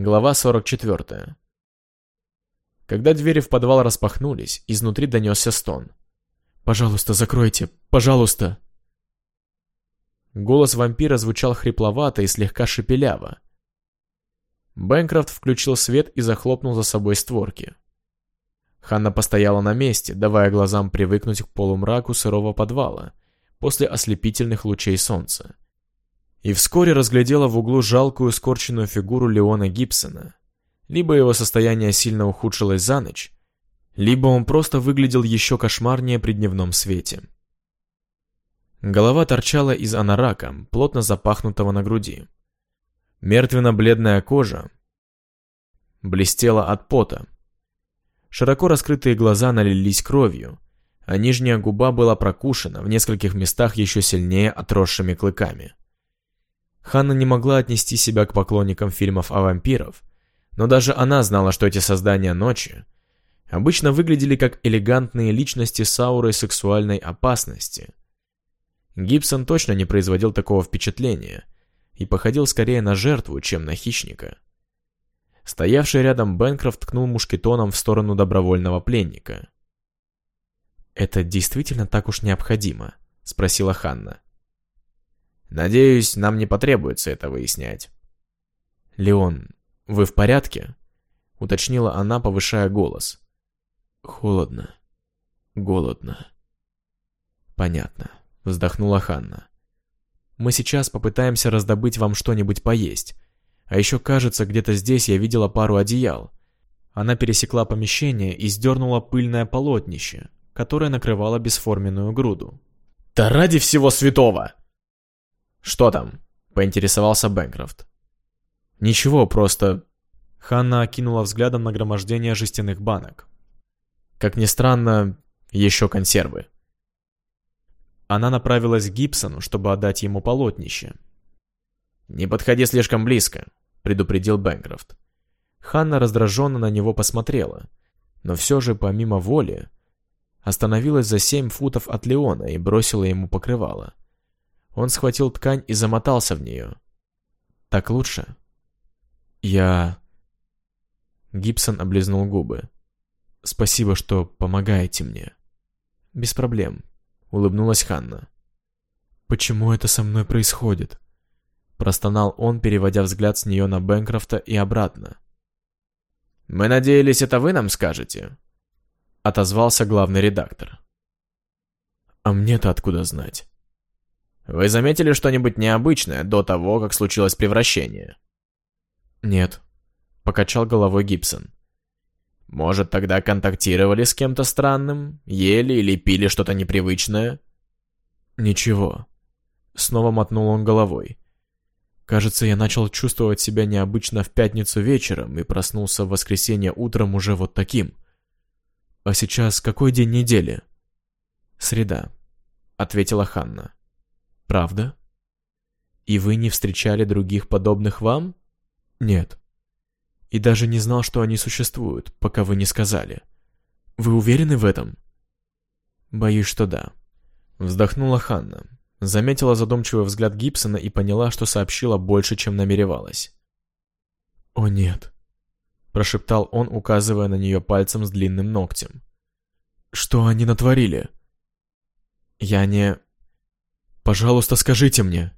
Глава 44. Когда двери в подвал распахнулись, изнутри донесся стон. «Пожалуйста, закройте! Пожалуйста!» Голос вампира звучал хрипловато и слегка шепеляво. Бэнкрофт включил свет и захлопнул за собой створки. Ханна постояла на месте, давая глазам привыкнуть к полумраку сырого подвала после ослепительных лучей солнца. И вскоре разглядела в углу жалкую скорченную фигуру Леона Гибсона. Либо его состояние сильно ухудшилось за ночь, либо он просто выглядел еще кошмарнее при дневном свете. Голова торчала из анарака, плотно запахнутого на груди. Мертвенно-бледная кожа блестела от пота, Широко раскрытые глаза налились кровью, а нижняя губа была прокушена, в нескольких местах еще сильнее отросшими клыками. Ханна не могла отнести себя к поклонникам фильмов о вампиров, но даже она знала, что эти создания ночи обычно выглядели как элегантные личности с аурой сексуальной опасности. Гибсон точно не производил такого впечатления и походил скорее на жертву, чем на хищника. Стоявший рядом Бенкрофт ткнул мушкетоном в сторону добровольного пленника. «Это действительно так уж необходимо?» — спросила Ханна. «Надеюсь, нам не потребуется это выяснять». «Леон, вы в порядке?» — уточнила она, повышая голос. «Холодно. Голодно». «Понятно», — вздохнула Ханна. «Мы сейчас попытаемся раздобыть вам что-нибудь поесть, а еще, кажется, где-то здесь я видела пару одеял. Она пересекла помещение и сдернула пыльное полотнище, которое накрывало бесформенную груду. «Да ради всего святого!» «Что там?» — поинтересовался Бэнкрофт. «Ничего, просто...» Ханна окинула взглядом нагромождение жестяных банок. Как ни странно, еще консервы. Она направилась к Гибсону, чтобы отдать ему полотнище. «Не подходи слишком близко предупредил Бэнкрофт. Ханна раздраженно на него посмотрела, но все же, помимо воли, остановилась за семь футов от Леона и бросила ему покрывало. Он схватил ткань и замотался в нее. «Так лучше?» «Я...» Гибсон облизнул губы. «Спасибо, что помогаете мне». «Без проблем», — улыбнулась Ханна. «Почему это со мной происходит?» Простонал он, переводя взгляд с нее на Бэнкрофта и обратно. «Мы надеялись, это вы нам скажете?» Отозвался главный редактор. «А мне-то откуда знать?» «Вы заметили что-нибудь необычное до того, как случилось превращение?» «Нет», — покачал головой Гибсон. «Может, тогда контактировали с кем-то странным? Ели или пили что-то непривычное?» «Ничего». Снова мотнул он головой. Кажется, я начал чувствовать себя необычно в пятницу вечером и проснулся в воскресенье утром уже вот таким. А сейчас какой день недели? Среда, ответила Ханна. Правда? И вы не встречали других подобных вам? Нет. И даже не знал, что они существуют, пока вы не сказали. Вы уверены в этом? Боюсь, что да. Вздохнула Ханна. Заметила задумчивый взгляд Гибсона и поняла, что сообщила больше, чем намеревалась. «О нет», — прошептал он, указывая на нее пальцем с длинным ногтем. «Что они натворили?» «Я не...» «Пожалуйста, скажите мне!»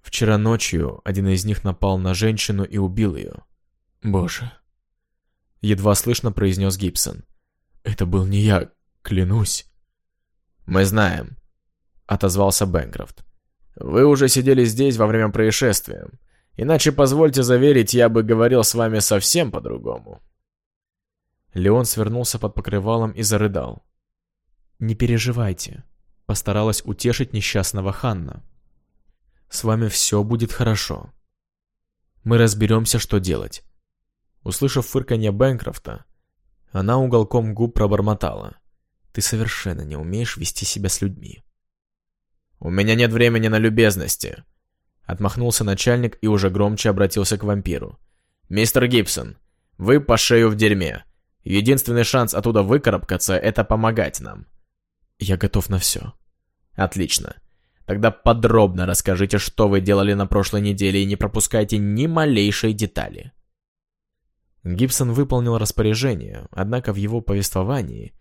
Вчера ночью один из них напал на женщину и убил ее. Боже. Едва слышно произнес Гибсон. Это был не я, клянусь. Мы знаем, отозвался Бэнкрофт. «Вы уже сидели здесь во время происшествия. Иначе, позвольте заверить, я бы говорил с вами совсем по-другому». Леон свернулся под покрывалом и зарыдал. «Не переживайте», — постаралась утешить несчастного Ханна. «С вами все будет хорошо. Мы разберемся, что делать». Услышав фырканье Бэнкрофта, она уголком губ пробормотала. «Ты совершенно не умеешь вести себя с людьми». «У меня нет времени на любезности», — отмахнулся начальник и уже громче обратился к вампиру. «Мистер Гибсон, вы по шею в дерьме. Единственный шанс оттуда выкарабкаться — это помогать нам». «Я готов на все». «Отлично. Тогда подробно расскажите, что вы делали на прошлой неделе и не пропускайте ни малейшей детали». Гибсон выполнил распоряжение, однако в его повествовании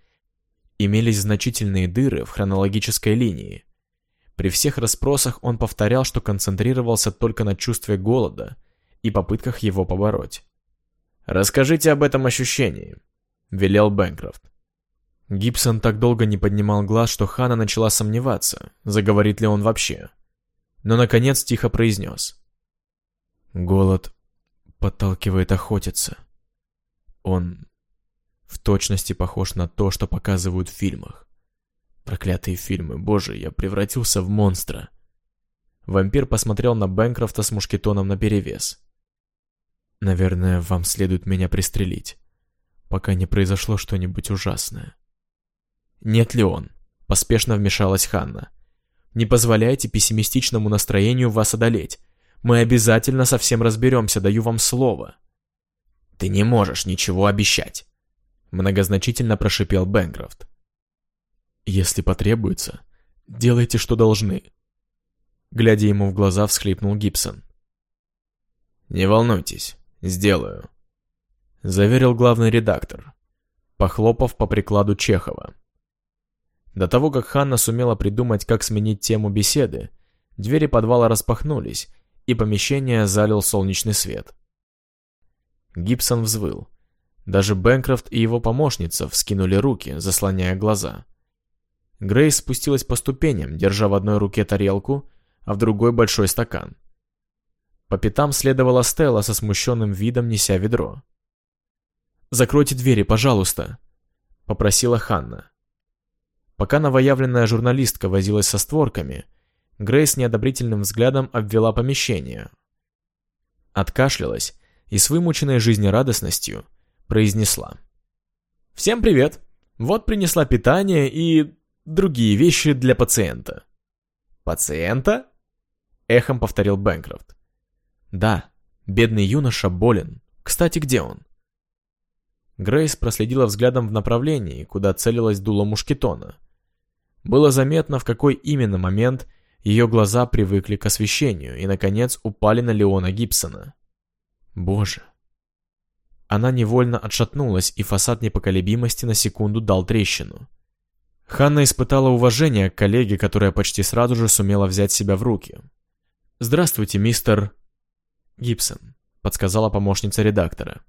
имелись значительные дыры в хронологической линии. При всех расспросах он повторял, что концентрировался только на чувстве голода и попытках его побороть. «Расскажите об этом ощущении», — велел Бэнкрофт. Гибсон так долго не поднимал глаз, что Хана начала сомневаться, заговорит ли он вообще. Но, наконец, тихо произнес. «Голод подталкивает охотиться. Он в точности похож на то, что показывают в фильмах. Проклятые фильмы, боже, я превратился в монстра. Вампир посмотрел на Бэнкрофта с мушкетоном наперевес. Наверное, вам следует меня пристрелить, пока не произошло что-нибудь ужасное. Нет ли он? Поспешно вмешалась Ханна. Не позволяйте пессимистичному настроению вас одолеть. Мы обязательно совсем разберемся, даю вам слово. Ты не можешь ничего обещать. Многозначительно прошипел Бэнкрофт. Если потребуется, делайте, что должны. Глядя ему в глаза, всхлипнул Гибсон. Не волнуйтесь, сделаю. Заверил главный редактор, похлопав по прикладу Чехова. До того, как Ханна сумела придумать, как сменить тему беседы, двери подвала распахнулись, и помещение залил солнечный свет. Гибсон взвыл. Даже Бэнкрофт и его помощница вскинули руки, заслоняя глаза. Грейс спустилась по ступеням, держа в одной руке тарелку, а в другой большой стакан. По пятам следовала Стелла со смущенным видом, неся ведро. «Закройте двери, пожалуйста», — попросила Ханна. Пока новоявленная журналистка возилась со створками, Грейс неодобрительным взглядом обвела помещение. Откашлялась и с вымученной жизнерадостностью произнесла. «Всем привет! Вот принесла питание и другие вещи для пациента». «Пациента?» — эхом повторил Бэнкрофт. «Да, бедный юноша болен. Кстати, где он?» Грейс проследила взглядом в направлении, куда целилась дуло мушкетона. Было заметно, в какой именно момент ее глаза привыкли к освещению и, наконец, упали на Леона Гибсона. Боже. Она невольно отшатнулась, и фасад непоколебимости на секунду дал трещину. Ханна испытала уважение к коллеге, которая почти сразу же сумела взять себя в руки. «Здравствуйте, мистер...» «Гибсон», — подсказала помощница редактора.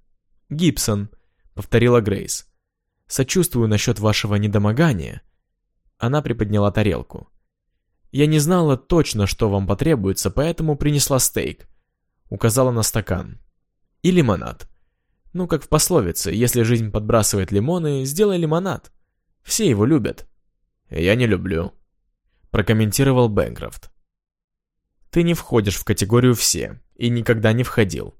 «Гибсон», — повторила Грейс. «Сочувствую насчет вашего недомогания». Она приподняла тарелку. «Я не знала точно, что вам потребуется, поэтому принесла стейк». Указала на стакан. «И лимонад». Ну, как в пословице, если жизнь подбрасывает лимоны, сделай лимонад. Все его любят. «Я не люблю», — прокомментировал Бэнкрофт. «Ты не входишь в категорию «все» и никогда не входил».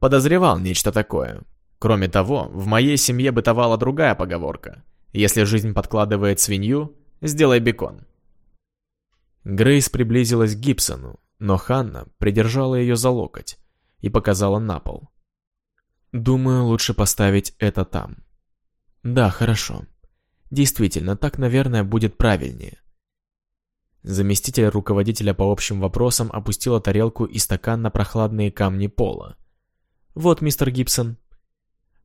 Подозревал нечто такое. Кроме того, в моей семье бытовала другая поговорка. Если жизнь подкладывает свинью, сделай бекон. Грейс приблизилась к Гибсону, но Ханна придержала ее за локоть и показала на пол. «Думаю, лучше поставить это там». «Да, хорошо. Действительно, так, наверное, будет правильнее. Заместитель руководителя по общим вопросам опустила тарелку и стакан на прохладные камни пола. «Вот, мистер Гибсон».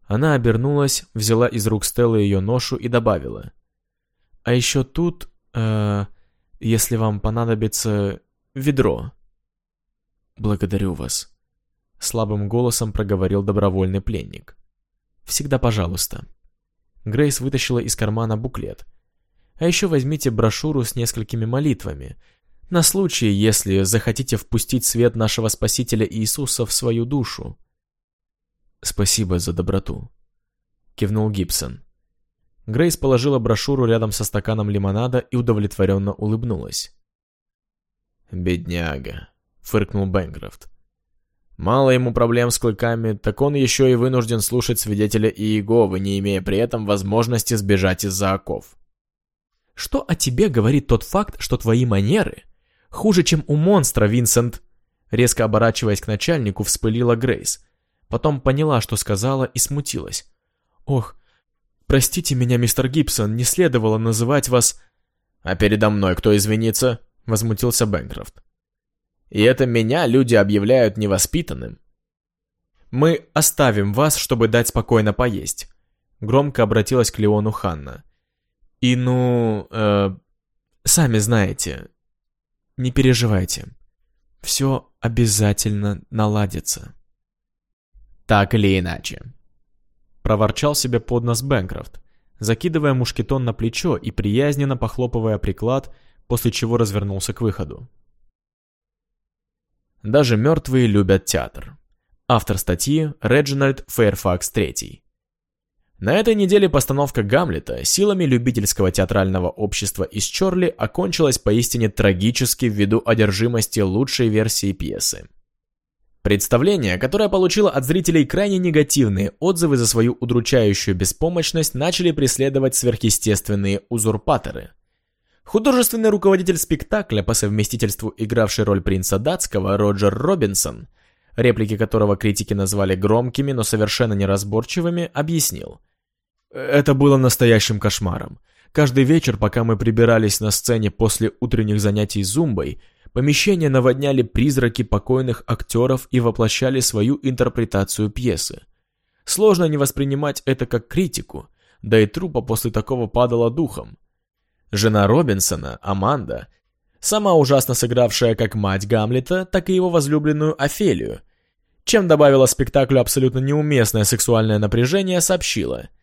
Она обернулась, взяла из рук Стеллы ее ношу и добавила. «А еще тут, э, если вам понадобится, ведро». «Благодарю вас», — слабым голосом проговорил добровольный пленник. «Всегда пожалуйста». Грейс вытащила из кармана буклет. А еще возьмите брошюру с несколькими молитвами, на случай, если захотите впустить свет нашего Спасителя Иисуса в свою душу. Спасибо за доброту, кивнул Гибсон. Грейс положила брошюру рядом со стаканом лимонада и удовлетворенно улыбнулась. «Бедняга», — фыркнул Бэнкрофт. Мало ему проблем с клыками, так он еще и вынужден слушать свидетеля Иеговы, не имея при этом возможности сбежать из-за оков. «Что о тебе говорит тот факт, что твои манеры хуже, чем у монстра, Винсент?» Резко оборачиваясь к начальнику, вспылила Грейс. Потом поняла, что сказала, и смутилась. «Ох, простите меня, мистер Гибсон, не следовало называть вас...» «А передо мной кто извинится?» — возмутился Бэнкрофт. И это меня люди объявляют невоспитанным. Мы оставим вас, чтобы дать спокойно поесть. Громко обратилась к Леону Ханна. И ну, э, сами знаете, не переживайте. Все обязательно наладится. Так или иначе. Проворчал себе под нос Бэнкрофт, закидывая мушкетон на плечо и приязненно похлопывая приклад, после чего развернулся к выходу. Даже мертвые любят театр. Автор статьи Реджинальд Фэйрфакс III. На этой неделе постановка Гамлета силами любительского театрального общества из Чорли окончилась поистине трагически ввиду одержимости лучшей версии пьесы. Представление, которое получило от зрителей крайне негативные отзывы за свою удручающую беспомощность, начали преследовать сверхъестественные узурпаторы. Художественный руководитель спектакля, по совместительству игравший роль принца датского, Роджер Робинсон, реплики которого критики назвали громкими, но совершенно неразборчивыми, объяснил – это было настоящим кошмаром. Каждый вечер, пока мы прибирались на сцене после утренних занятий зумбой, помещение наводняли призраки покойных актеров и воплощали свою интерпретацию пьесы. Сложно не воспринимать это как критику, да и трупа после такого падала духом. Жена Робинсона, Аманда, сама ужасно сыгравшая как мать Гамлета, так и его возлюбленную Офелию, чем добавила спектаклю абсолютно неуместное сексуальное напряжение, сообщила –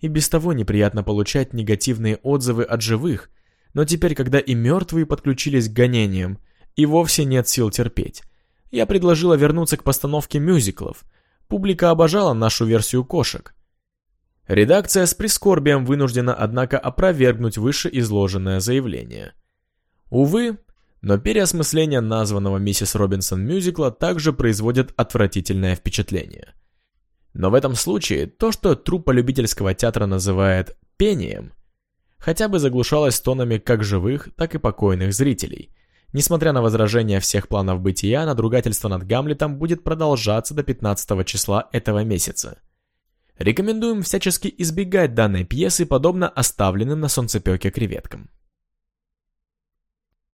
и без того неприятно получать негативные отзывы от живых, но теперь, когда и мертвые подключились к гонениям, и вовсе нет сил терпеть. Я предложила вернуться к постановке мюзиклов. Публика обожала нашу версию кошек. Редакция с прискорбием вынуждена, однако, опровергнуть вышеизложенное заявление. Увы, но переосмысление названного миссис Робинсон мюзикла также производит отвратительное впечатление. Но в этом случае то, что труппа любительского театра называет «пением», хотя бы заглушалось тонами как живых, так и покойных зрителей. Несмотря на возражения всех планов бытия, надругательство над Гамлетом будет продолжаться до 15 числа этого месяца. Рекомендуем всячески избегать данной пьесы, подобно оставленным на солнцепеке креветкам.